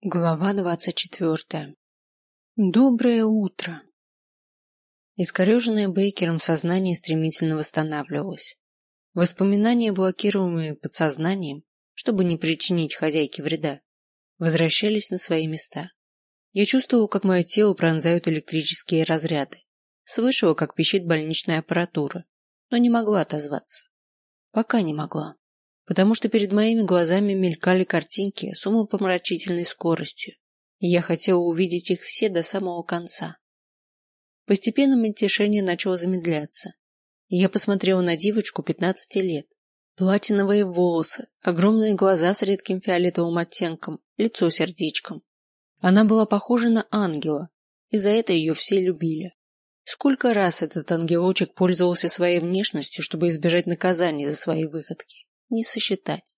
Глава двадцать четвертая. Доброе утро. Искореженное Бейкером сознание стремительно восстанавливалось. Воспоминания, блокируемые подсознанием, чтобы не причинить хозяйке вреда, возвращались на свои места. Я чувствовал, как мое тело пронзают электрические разряды. Слышала, как пищит больничная аппаратура, но не могла отозваться. Пока не могла потому что перед моими глазами мелькали картинки с умопомрачительной скоростью, и я хотела увидеть их все до самого конца. Постепенно мельтешение начало замедляться, и я посмотрела на девочку пятнадцати лет. Платиновые волосы, огромные глаза с редким фиолетовым оттенком, лицо сердечком. Она была похожа на ангела, и за это ее все любили. Сколько раз этот ангелочек пользовался своей внешностью, чтобы избежать наказания за свои выходки не сосчитать.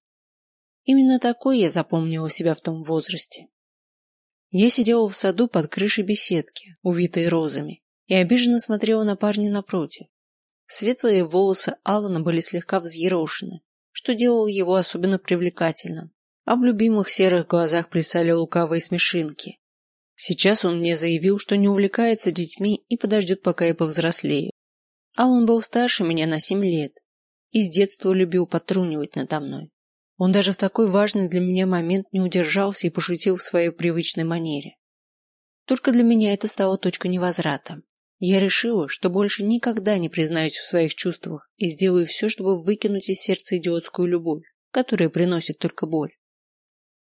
Именно такой я запомнила себя в том возрасте. Я сидела в саду под крышей беседки, увитой розами, и обиженно смотрела на парня напротив. Светлые волосы Алана были слегка взъерошены, что делало его особенно привлекательным, а в любимых серых глазах плясали лукавые смешинки. Сейчас он мне заявил, что не увлекается детьми и подождет, пока я повзрослею. Алан был старше меня на семь лет, и с детства любил потрунивать надо мной. Он даже в такой важный для меня момент не удержался и пошутил в своей привычной манере. Только для меня это стало точкой невозврата. Я решила, что больше никогда не признаюсь в своих чувствах и сделаю все, чтобы выкинуть из сердца идиотскую любовь, которая приносит только боль.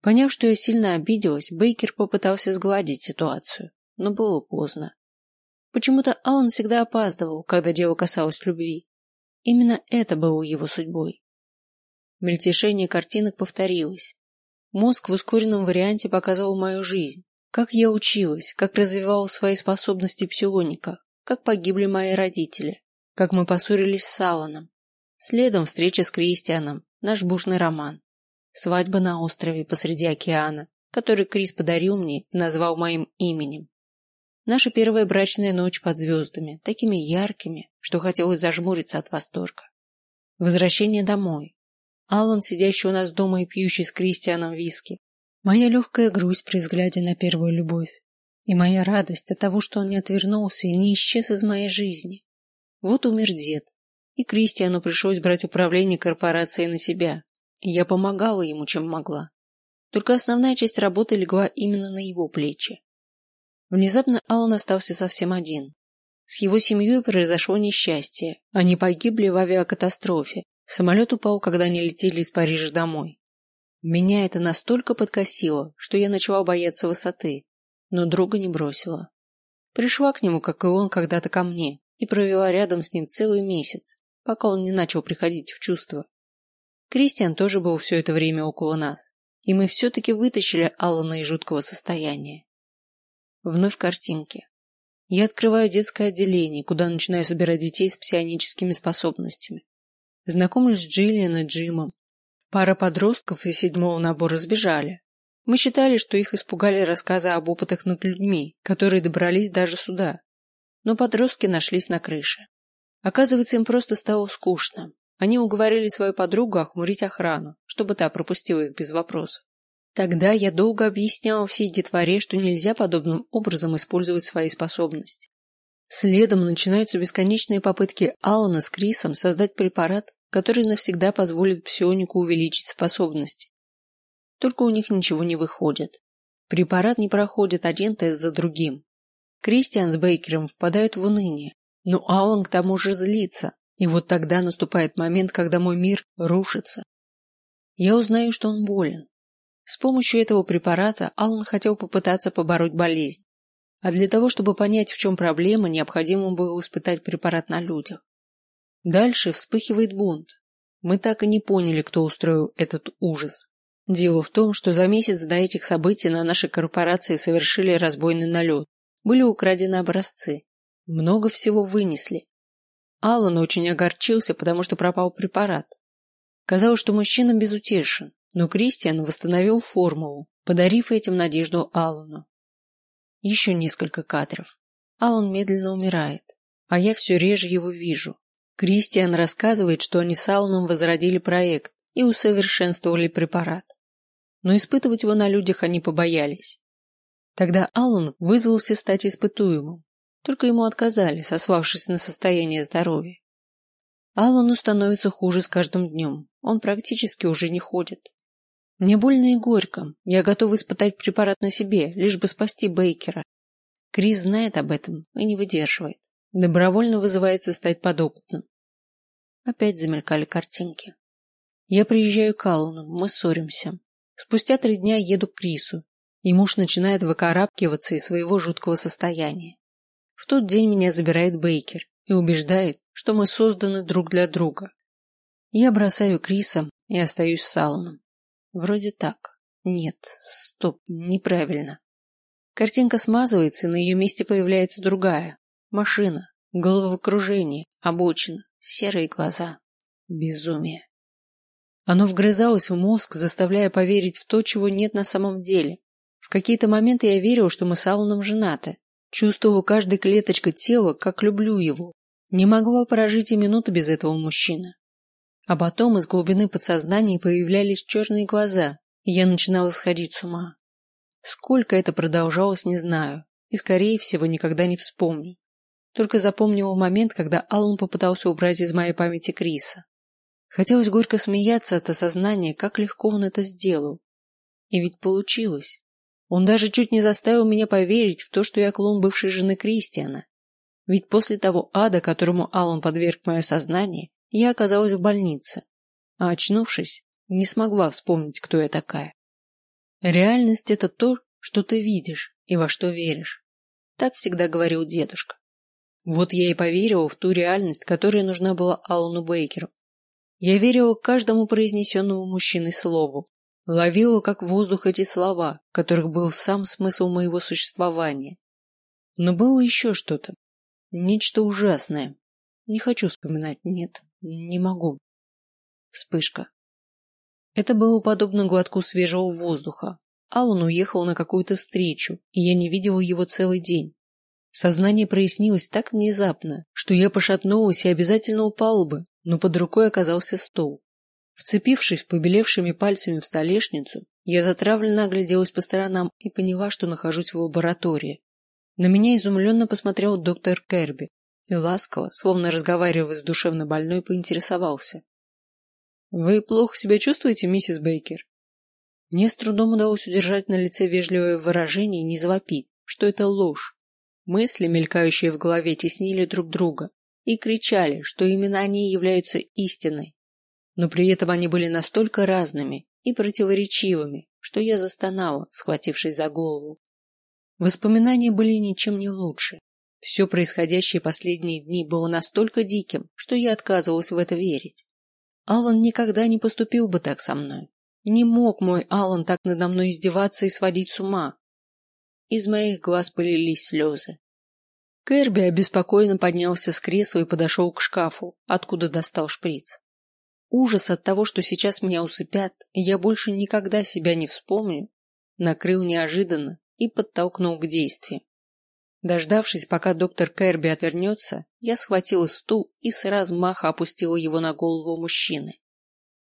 Поняв, что я сильно обиделась, Бейкер попытался сгладить ситуацию, но было поздно. Почему-то Алан всегда опаздывал, когда дело касалось любви, Именно это было его судьбой. Мельтешение картинок повторилось. Мозг в ускоренном варианте показывал мою жизнь, как я училась, как развивала свои способности псионика, как погибли мои родители, как мы поссорились с Алланом. Следом встреча с Кристианом, наш бурный роман. Свадьба на острове посреди океана, который Крис подарил мне и назвал моим именем. Наша первая брачная ночь под звездами, такими яркими, что хотелось зажмуриться от восторга. Возвращение домой. Аллан, сидящий у нас дома и пьющий с Кристианом виски. Моя легкая грусть при взгляде на первую любовь. И моя радость от того, что он не отвернулся и не исчез из моей жизни. Вот умер дед, и Кристиану пришлось брать управление корпорацией на себя. И я помогала ему, чем могла. Только основная часть работы легла именно на его плечи. Внезапно Алан остался совсем один. С его семьей произошло несчастье. Они погибли в авиакатастрофе. Самолет упал, когда они летели из Парижа домой. Меня это настолько подкосило, что я начала бояться высоты, но друга не бросила. Пришла к нему, как и он когда-то ко мне, и провела рядом с ним целый месяц, пока он не начал приходить в чувство. Кристиан тоже был все это время около нас, и мы все-таки вытащили Алана из жуткого состояния. Вновь картинки. Я открываю детское отделение, куда начинаю собирать детей с псионическими способностями. Знакомлюсь с Джиллиан и Джимом. Пара подростков из седьмого набора сбежали. Мы считали, что их испугали рассказы об опытах над людьми, которые добрались даже сюда. Но подростки нашлись на крыше. Оказывается, им просто стало скучно. Они уговорили свою подругу охмурить охрану, чтобы та пропустила их без вопросов. Тогда я долго объясняла всей детворе, что нельзя подобным образом использовать свои способности. Следом начинаются бесконечные попытки Алана с Крисом создать препарат, который навсегда позволит псионику увеличить способности. Только у них ничего не выходит. Препарат не проходит один тест за другим. Кристиан с Бейкером впадают в уныние, но Алан к тому же злится, и вот тогда наступает момент, когда мой мир рушится. Я узнаю, что он болен, с помощью этого препарата Аллан хотел попытаться побороть болезнь. А для того, чтобы понять, в чем проблема, необходимо было испытать препарат на людях. Дальше вспыхивает бунт. Мы так и не поняли, кто устроил этот ужас. Дело в том, что за месяц до этих событий на нашей корпорации совершили разбойный налет. Были украдены образцы. Много всего вынесли. Аллан очень огорчился, потому что пропал препарат. Казалось, что мужчина безутешен. Но Кристиан восстановил формулу, подарив этим надежду Аллану. Еще несколько кадров. Аллан медленно умирает, а я все реже его вижу. Кристиан рассказывает, что они с Алланом возродили проект и усовершенствовали препарат. но испытывать его на людях они побоялись. Тогда Аллан вызвался стать испытуемым, только ему отказали, сославшись на состояние здоровья. Аллану становится хуже с каждым днем, он практически уже не ходит. Мне больно и горько, я готова испытать препарат на себе, лишь бы спасти Бейкера. Крис знает об этом и не выдерживает, добровольно вызывается стать подопытным. Опять замелькали картинки. Я приезжаю к Аллану, мы ссоримся. Спустя три дня еду к Крису, и муж начинает выкарабкиваться из своего жуткого состояния. В тот день меня забирает Бейкер и убеждает, что мы созданы друг для друга. Я бросаю Криса и остаюсь с Алланом. Вроде так. Нет, стоп, неправильно. Картинка смазывается, и на ее месте появляется другая. Машина, головокружение, обочина, серые глаза. Безумие. Оно вгрызалось в мозг, заставляя поверить в то, чего нет на самом деле. В какие-то моменты я верил, что мы с Алланом женаты. Чувствовал каждой клеточкой тела, как люблю его. Не могла прожить и минуту без этого мужчины. А потом из глубины подсознания появлялись черные глаза, и я начинала сходить с ума. Сколько это продолжалось, не знаю, и скорее всего никогда не вспомню. Только запомнил момент, когда Аллан попытался убрать из моей памяти Криса. Хотелось горько смеяться от осознания, как легко он это сделал. И ведь получилось. Он даже чуть не заставил меня поверить в то, что я клон бывшей жены Кристиана. Ведь после того ада, которому Аллан подверг мое сознание, я оказалась в больнице, а очнувшись, не смогла вспомнить, кто я такая. Реальность это то, что ты видишь и во что веришь. Так всегда говорил дедушка. Вот я и поверила в ту реальность, которая нужна была Аллану Бейкеру. Я верила каждому произнесенному мужчиной слову, ловила как воздух эти слова, которых был сам смысл моего существования. Но было еще что-то, нечто ужасное. Не хочу вспоминать, нет, не могу. Вспышка. Это было подобно глотку свежего воздуха. Аллан уехал на какую-то встречу, и я не видела его целый день. Сознание прояснилось так внезапно, что я пошатнулась и обязательно упала бы, но под рукой оказался стол. Вцепившись побелевшими пальцами в столешницу, я затравленно огляделась по сторонам и поняла, что нахожусь в лаборатории. На меня изумленно посмотрел доктор Керби и ласково, словно разговаривая с душевно больной, поинтересовался: "Вы плохо себя чувствуете, миссис Бейкер?" Мне с трудом удалось удержать на лице вежливое выражение и не завопить, что это ложь. Мысли, мелькающие в голове, теснили друг друга и кричали, что именно они являются истиной но при этом они были настолько разными и противоречивыми, что я застонала, схватившись за голову. Воспоминания были ничем не лучше. Все происходящее последние дни было настолько диким, что я отказывалась в это верить. Алан никогда не поступил бы так со мной. Не мог мой Алан так надо мной издеваться и сводить с ума. Из моих глаз полились слезы. Кэрби обеспокоенно поднялся с кресла и подошел к шкафу, откуда достал шприц. Ужас от того, что сейчас меня усыпят, я больше никогда себя не вспомню, накрыл неожиданно и подтолкнул к действию. Дождавшись, пока доктор Кэрби отвернется, я схватила стул и с размаха опустила его на голову мужчины.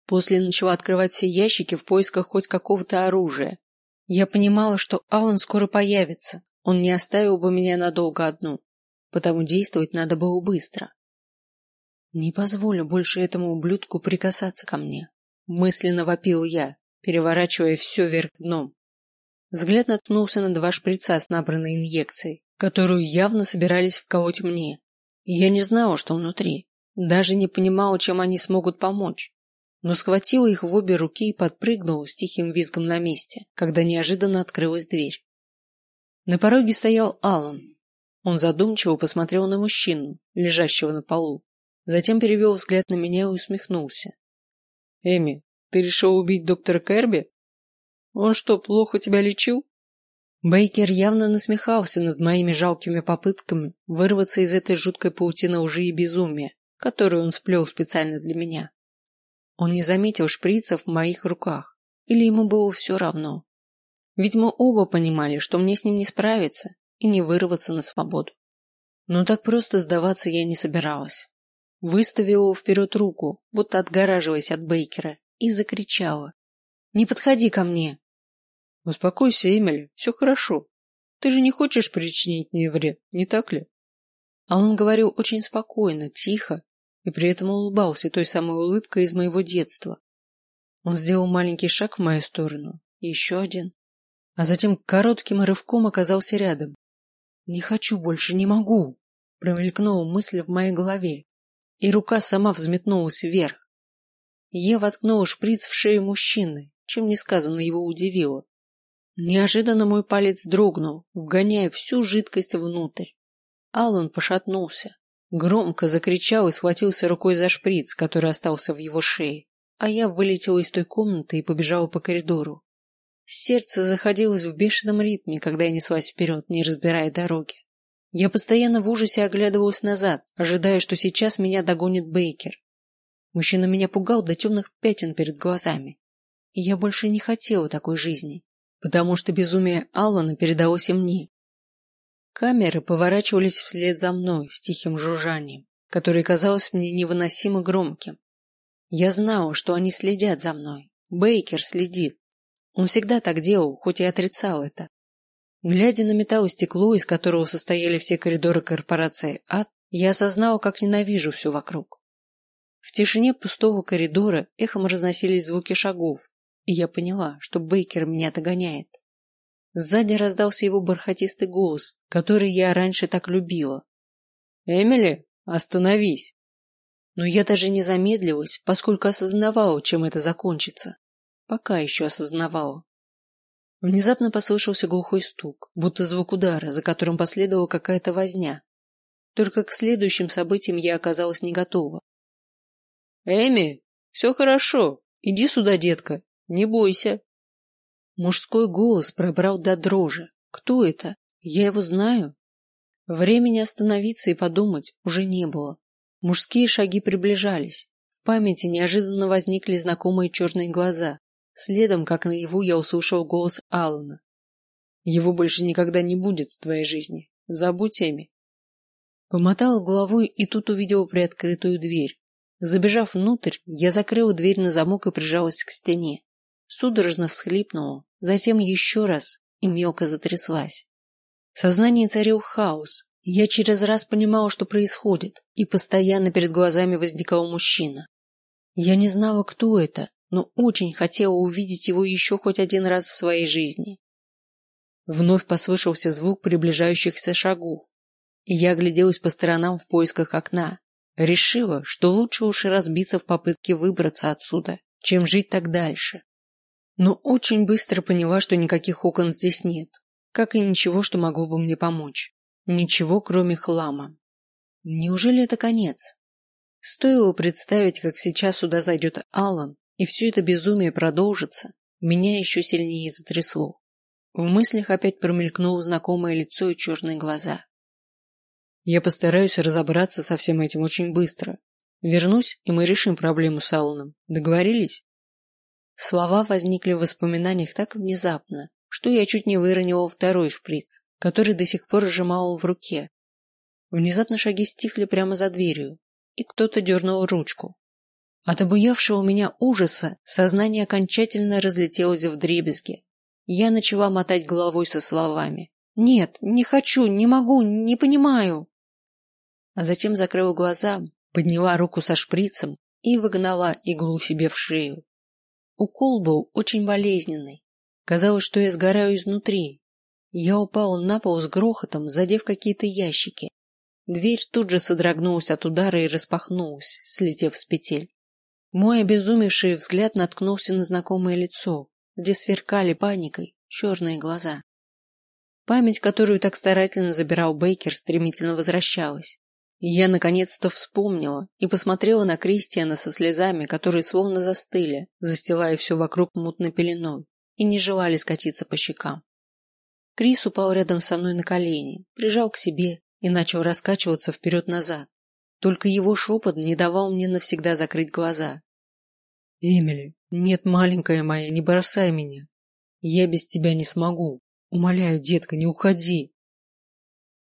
После начала открывать все ящики в поисках хоть какого-то оружия. Я понимала, что Алан скоро появится. Он не оставил бы меня надолго одну, потому действовать надо было быстро. Не позволю больше этому ублюдку прикасаться ко мне, мысленно вопил я, переворачивая все вверх дном. Взгляд наткнулся на два шприца с набранной инъекцией, которую явно собирались вколоть мне. И я не знала, что внутри, даже не понимала, чем они смогут помочь. Но схватила их в обе руки и подпрыгнула с тихим визгом на месте, когда неожиданно открылась дверь. На пороге стоял Алан. Он задумчиво посмотрел на мужчину, лежащего на полу, Затем перевел взгляд на меня и усмехнулся. Эми, ты решил убить доктора Керби? Он что, плохо тебя лечил? Бейкер явно насмехался над моими жалкими попытками вырваться из этой жуткой паутины лжи и безумия, которую он сплел специально для меня. Он не заметил шприцев в моих руках, или ему было все равно. Ведь мы оба понимали, что мне с ним не справиться и не вырваться на свободу. Но так просто сдаваться я не собиралась выставила вперед руку, будто отгораживаясь от Бейкера, и закричала: "Не подходи ко мне! Успокойся, Эмили, все хорошо. Ты же не хочешь причинить мне вред, не так ли? А он говорил очень спокойно, тихо, и при этом улыбался той самой улыбкой из моего детства. Он сделал маленький шаг в мою сторону, еще один, а затем коротким рывком оказался рядом. Не хочу больше, не могу, промелькнула мысль в моей голове, и рука сама взметнулась вверх. Я воткнула шприц в шею мужчины, чем несказанно его удивило. Неожиданно мой палец дрогнул, вгоняя всю жидкость внутрь. Аллан пошатнулся, громко закричал и схватился рукой за шприц, который остался в его шее, а я вылетела из той комнаты и побежала по коридору. Сердце заходилось в бешеном ритме, когда я неслась вперед, не разбирая дороги. Я постоянно в ужасе оглядывалась назад, ожидая, что сейчас меня догонит Бейкер. Мужчина меня пугал до темных пятен перед глазами, и я больше не хотела такой жизни потому что безумие Аллана передалось и мне. Камеры поворачивались вслед за мной с тихим жужжанием, которое казалось мне невыносимо громким. Я знала, что они следят за мной. Бейкер следит. Он всегда так делал, хоть и отрицал это. Глядя на металлостекло, из которого состояли все коридоры корпорации Ад, я осознала, как ненавижу все вокруг. В тишине пустого коридора эхом разносились звуки шагов, я поняла, что Бейкер меня догоняет. Сзади раздался его бархатистый голос, который я раньше так любила. Эмили, остановись. Но я даже не замедлилась, поскольку осознавала, чем это закончится. Пока еще осознавала. Внезапно послышался глухой стук, будто звук удара, за которым последовала какая-то возня. Только к следующим событиям я оказалась не готова. Эми, все хорошо. Иди сюда, детка. Не бойся. Мужской голос пробрал до дрожи. Кто это? Я его знаю. Времени остановиться и подумать уже не было. Мужские шаги приближались. В памяти неожиданно возникли знакомые черные глаза. Следом, как наяву, я услышал голос Алана. Его больше никогда не будет в твоей жизни. Забудь Эми. Помотал головой и тут увидел приоткрытую дверь. Забежав внутрь, я закрыла дверь на замок и прижалась к стене судорожно всхлипнула, затем еще раз и мелко затряслась. В сознании царил хаос. Я через раз понимала, что происходит, и постоянно перед глазами возникал мужчина. Я не знала, кто это, но очень хотела увидеть его еще хоть один раз в своей жизни. Вновь послышался звук приближающихся шагов, и я огляделась по сторонам в поисках окна. Решила, что лучше уж разбиться в попытке выбраться отсюда, чем жить так дальше но очень быстро поняла, что никаких окон здесь нет, как и ничего, что могло бы мне помочь. Ничего, кроме хлама. Неужели это конец? Стоило представить, как сейчас сюда зайдет Аллан, и все это безумие продолжится, меня еще сильнее затрясло. В мыслях опять промелькнуло знакомое лицо и черные глаза. Я постараюсь разобраться со всем этим очень быстро. Вернусь, и мы решим проблему с Алланом. Договорились? Слова возникли в воспоминаниях так внезапно, что я чуть не выронила второй шприц, который до сих пор сжимала в руке. Внезапно шаги стихли прямо за дверью, и кто-то дернул ручку. От обуявшего меня ужаса сознание окончательно разлетелось в дребезги. Я начала мотать головой со словами: "Нет, не хочу, не могу, не понимаю". А затем закрыла глаза, подняла руку со шприцем и выгнала иглу себе в шею. Укол был очень болезненный. Казалось, что я сгораю изнутри. Я упал на пол с грохотом, задев какие-то ящики. Дверь тут же содрогнулась от удара и распахнулась, слетев с петель. Мой обезумевший взгляд наткнулся на знакомое лицо, где сверкали паникой черные глаза. Память, которую так старательно забирал Бейкер, стремительно возвращалась. Я наконец-то вспомнила и посмотрела на Кристиана со слезами, которые словно застыли, застилая все вокруг мутной пеленой и не желали скатиться по щекам. Крис упал рядом со мной на колени, прижал к себе и начал раскачиваться вперед-назад. Только его шепот не давал мне навсегда закрыть глаза. Эмили, нет, маленькая моя, не бросай меня. Я без тебя не смогу. Умоляю, детка, не уходи.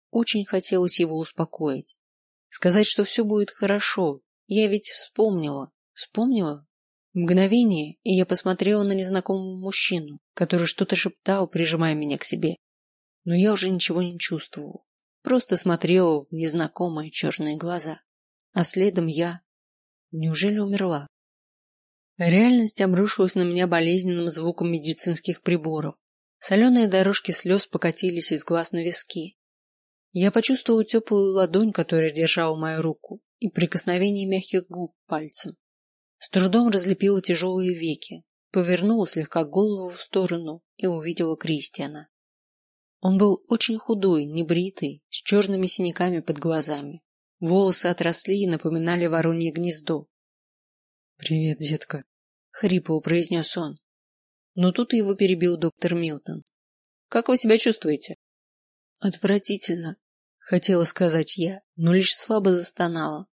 Очень хотелось его успокоить, Сказать, что все будет хорошо. Я ведь вспомнила. Вспомнила? Мгновение, и я посмотрела на незнакомого мужчину, который что-то шептал, прижимая меня к себе. Но я уже ничего не чувствовала, просто смотрела в незнакомые черные глаза. А следом я... Неужели умерла? Реальность обрушилась на меня болезненным звуком медицинских приборов. Соленые дорожки слез покатились из глаз на виски. Я почувствовала теплую ладонь, которая держала мою руку, и прикосновение мягких губ пальцем. С трудом разлепила тяжелые веки, повернула слегка голову в сторону и увидела Кристиана. Он был очень худой, небритый, с черными синяками под глазами. Волосы отросли и напоминали воронье гнездо. Привет, детка, хрипло произнес он. Но тут его перебил доктор Милтон. Как вы себя чувствуете? Отвратительно, хотела сказать я, но лишь слабо застонала.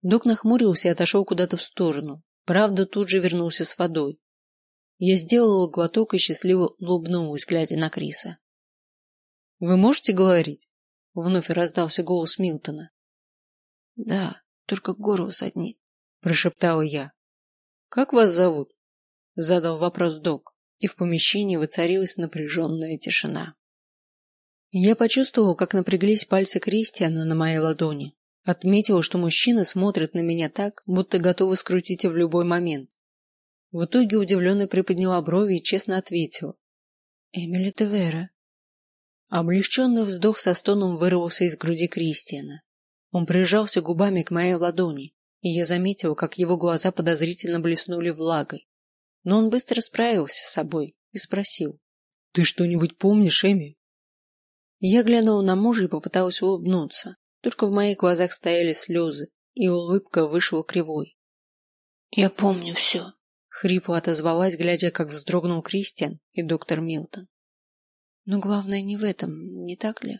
Док нахмурился и отошел куда-то в сторону. Правда, тут же вернулся с водой. Я сделала глоток и счастливо улыбнулась, глядя на Криса. Вы можете говорить? Вновь раздался голос Милтона. Да, только горло саднит, прошептала я. Как вас зовут? Задал вопрос док, и в помещении воцарилась напряженная тишина. Я почувствовала, как напряглись пальцы Кристиана на моей ладони, Отметила, что мужчина смотрит на меня так, будто готовы скрутить в любой момент. В итоге удивленно приподняла брови и честно ответила: "Эмили Девера". Облегченный вздох со стоном вырвался из груди Кристиана. Он прижался губами к моей ладони, и я заметила, как его глаза подозрительно блеснули влагой. Но он быстро справился с собой и спросил: "Ты что-нибудь помнишь, Эми?" Я глянула на мужа и попыталась улыбнуться, только в моих глазах стояли слезы, и улыбка вышла кривой. Я помню все», — хрипло отозвалась, глядя, как вздрогнул Кристиан и доктор Милтон. Но главное не в этом, не так ли?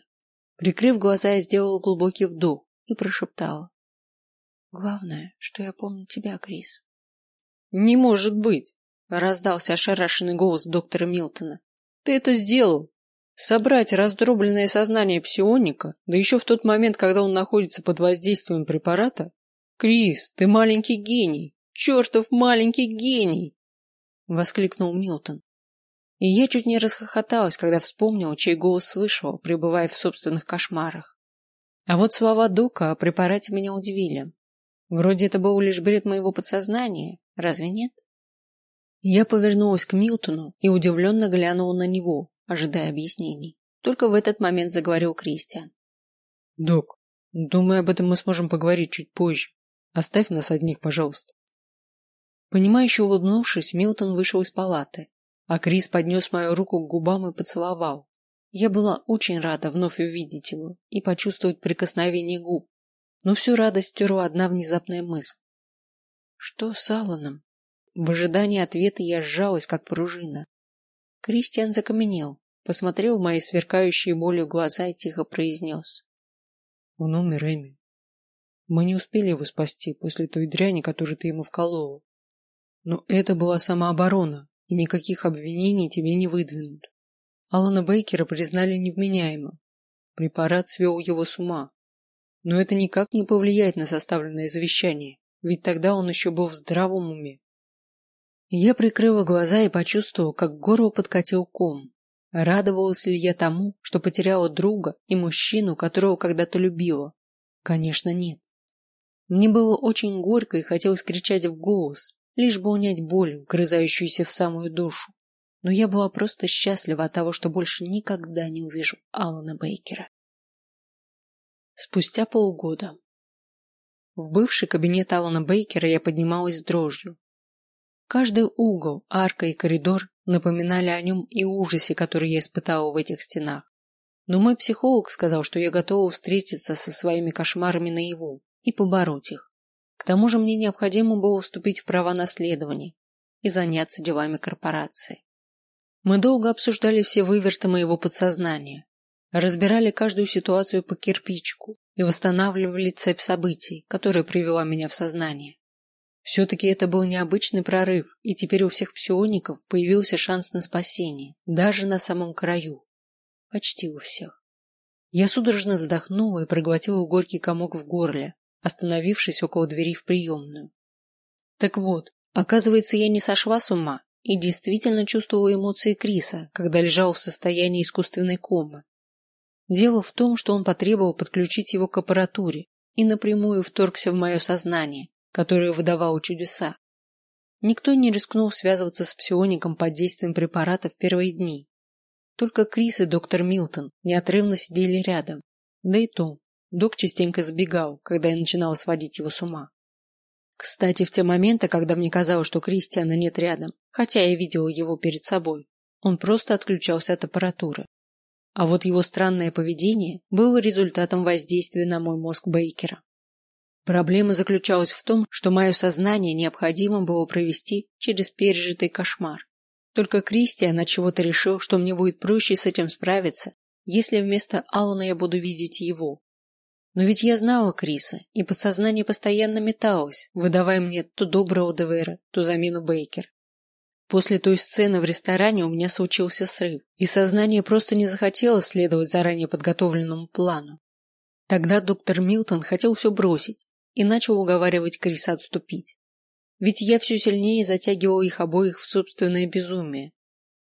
Прикрыв глаза, я сделала глубокий вдох и прошептала: "Главное, что я помню тебя, Крис". Не может быть, раздался ошарашенный голос доктора Милтона. Ты это сделал? Собрать раздробленное сознание псионика, да еще в тот момент, когда он находится под воздействием препарата? Крис, ты маленький гений, чертов маленький гений! воскликнул Милтон. И я чуть не расхохоталась, когда вспомнила, чей голос слышала, пребывая в собственных кошмарах. А вот слова Дока о препарате меня удивили. Вроде это был лишь бред моего подсознания, разве нет? Я повернулась к Милтону и удивленно глянула на него, ожидая объяснений. Только в этот момент заговорил Кристиан. Док, думаю, об этом мы сможем поговорить чуть позже. Оставь нас одних, пожалуйста. Понимающе улыбнувшись, Милтон вышел из палаты, а Крис поднес мою руку к губам и поцеловал. Я была очень рада вновь увидеть его и почувствовать прикосновение губ, но всю радость стерла одна внезапная мысль. Что с Алланом? В ожидании ответа я сжалась, как пружина. Кристиан закаменел, посмотрел в мои сверкающие болью глаза и тихо произнес. Он умер, Эми. Мы не успели его спасти после той дряни, которую ты ему вколола. Но это была самооборона, и никаких обвинений тебе не выдвинут. Алана Бейкера признали невменяемым. Препарат свел его с ума. Но это никак не повлияет на составленное завещание, ведь тогда он еще был в здравом уме. Я прикрыла глаза и почувствовала, как к горлу подкатил ком. Радовалась ли я тому, что потеряла друга и мужчину, которого когда-то любила? Конечно, нет. Мне было очень горько и хотелось кричать в голос, лишь бы унять боль, грызающуюся в самую душу. Но я была просто счастлива от того, что больше никогда не увижу Алана Бейкера. Спустя полгода в бывший кабинет Алана Бейкера я поднималась дрожью, Каждый угол, арка и коридор напоминали о нем и ужасе, который я испытала в этих стенах. Но мой психолог сказал, что я готова встретиться со своими кошмарами наяву и побороть их. К тому же мне необходимо было уступить в права наследования и заняться делами корпорации. Мы долго обсуждали все выверты моего подсознания, разбирали каждую ситуацию по кирпичику и восстанавливали цепь событий, которая привела меня в сознание. Все-таки это был необычный прорыв, и теперь у всех псиоников появился шанс на спасение, даже на самом краю. Почти у всех. Я судорожно вздохнула и проглотила горький комок в горле, остановившись около двери в приемную. Так вот, Оказывается, я не сошла с ума и действительно чувствовала эмоции Криса, когда лежал в состоянии искусственной комы. Дело в том, что он потребовал подключить его к аппаратуре и напрямую вторгся в мое сознание, которое выдавало чудеса. Никто не рискнул связываться с псиоником под действием препарата в первые дни. Только Крис и доктор Милтон неотрывно сидели рядом. Да и то, док частенько сбегал, когда я начинала сводить его с ума. Кстати, в те моменты, когда мне казалось, что Кристиана нет рядом, хотя я видела его перед собой, он просто отключался от аппаратуры. А вот его странное поведение было результатом воздействия на мой мозг Бейкера. Проблема заключалась в том, что мое сознание необходимо было провести через пережитый кошмар. Только Кристиан от чего-то решил, что мне будет проще с этим справиться, если вместо Алана я буду видеть его. Но ведь я знала Криса, и подсознание постоянно металось, выдавая мне то доброго Девера, то замену Бейкера. После той сцены в ресторане у меня случился срыв, и сознание просто не захотело следовать заранее подготовленному плану. Тогда доктор Милтон хотел все бросить и начал уговаривать Криса отступить. Ведь я все сильнее затягивал их обоих в собственное безумие.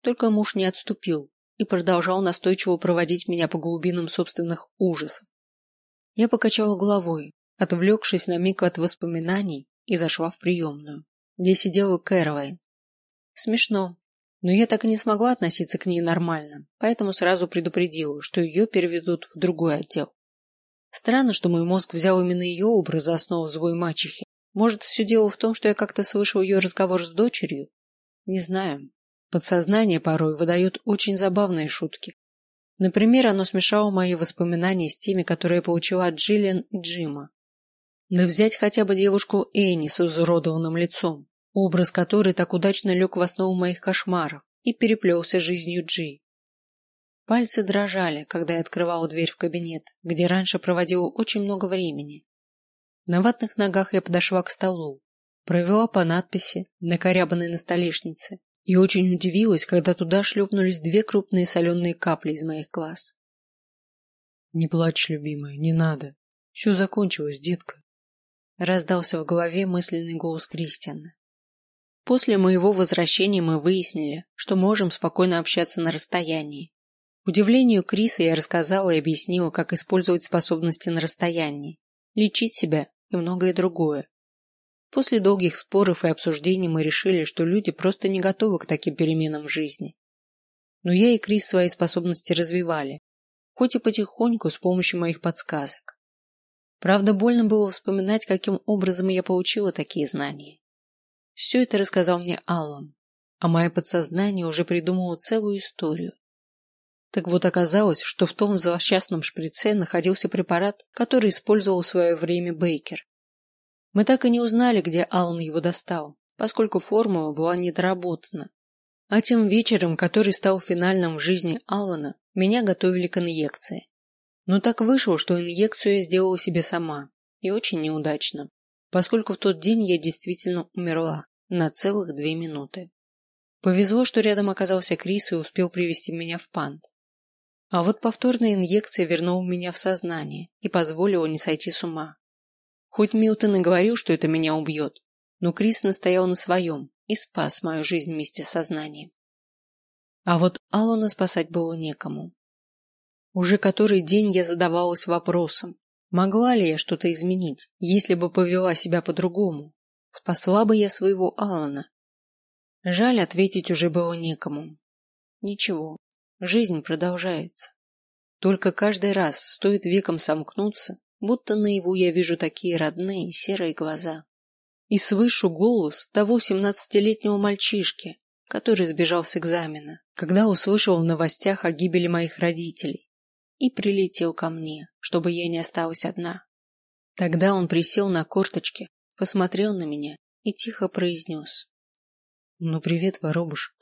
Только муж не отступил и продолжал настойчиво проводить меня по глубинам собственных ужасов. Я покачала головой, отвлекшись на миг от воспоминаний, и зашла в приемную, где сидела Кэрвайн. Смешно, но я так и не смогла относиться к ней нормально, поэтому сразу предупредила, что ее переведут в другой отдел. Странно, что мой мозг взял именно ее образ за основу злой мачехи. Может, все дело в том, что я как-то слышал ее разговор с дочерью? Не знаю. Подсознание порой выдает очень забавные шутки. Например, оно смешало мои воспоминания с теми, которые я получила от Джиллиан и Джима. Да взять хотя бы девушку Энни с изуродованным лицом образ которой так удачно лег в основу моих кошмаров и переплелся жизнью Джи. Пальцы дрожали, когда я открывала дверь в кабинет, где раньше проводила очень много времени. На ватных ногах я подошла к столу, провела по надписи, накорябанной на столешнице, и очень удивилась, когда туда шлепнулись две крупные соленые капли из моих глаз. Не плачь, любимая, не надо. Все закончилось, детка. Раздался в голове мысленный голос Кристиана. После моего возвращения мы выяснили, что можем спокойно общаться на расстоянии. Удивлению Криса я рассказала и объяснила, как использовать способности на расстоянии, лечить себя и многое другое. После долгих споров и обсуждений мы решили, что люди просто не готовы к таким переменам в жизни. Но я и Крис свои способности развивали, хоть и потихоньку с помощью моих подсказок. Правда, больно было вспоминать, каким образом я получила такие знания. Все это рассказал мне Аллан, а мое подсознание уже придумало целую историю. Так вот оказалось, что в том злосчастном шприце находился препарат, который использовал в свое время Бейкер. Мы так и не узнали, где Аллан его достал, поскольку формула была недоработана. А тем вечером, который стал финальным в жизни Аллана, меня готовили к инъекции. Но так вышло, что инъекцию я сделала себе сама, и очень неудачно поскольку в тот день я действительно умерла на целых две минуты. Повезло, что рядом оказался Крис и успел привести меня в пант. А вот повторная инъекция вернула меня в сознание и позволила не сойти с ума. Хоть Милтон и говорил, что это меня убьет, но Крис настоял на своем и спас мою жизнь вместе с сознанием. А вот Алана спасать было некому. Уже который день я задавалась вопросом, Могла ли я что-то изменить, если бы повела себя по-другому? Спасла бы я своего Алана? Жаль, ответить уже было некому. Ничего, жизнь продолжается. Только каждый раз стоит веком сомкнуться, будто наяву я вижу такие родные серые глаза. И слышу голос того семнадцатилетнего мальчишки, который сбежал с экзамена, когда услышал в новостях о гибели моих родителей и прилетел ко мне, чтобы я не осталась одна. Тогда он присел на корточки, посмотрел на меня и тихо произнес. «Ну, привет, воробуш.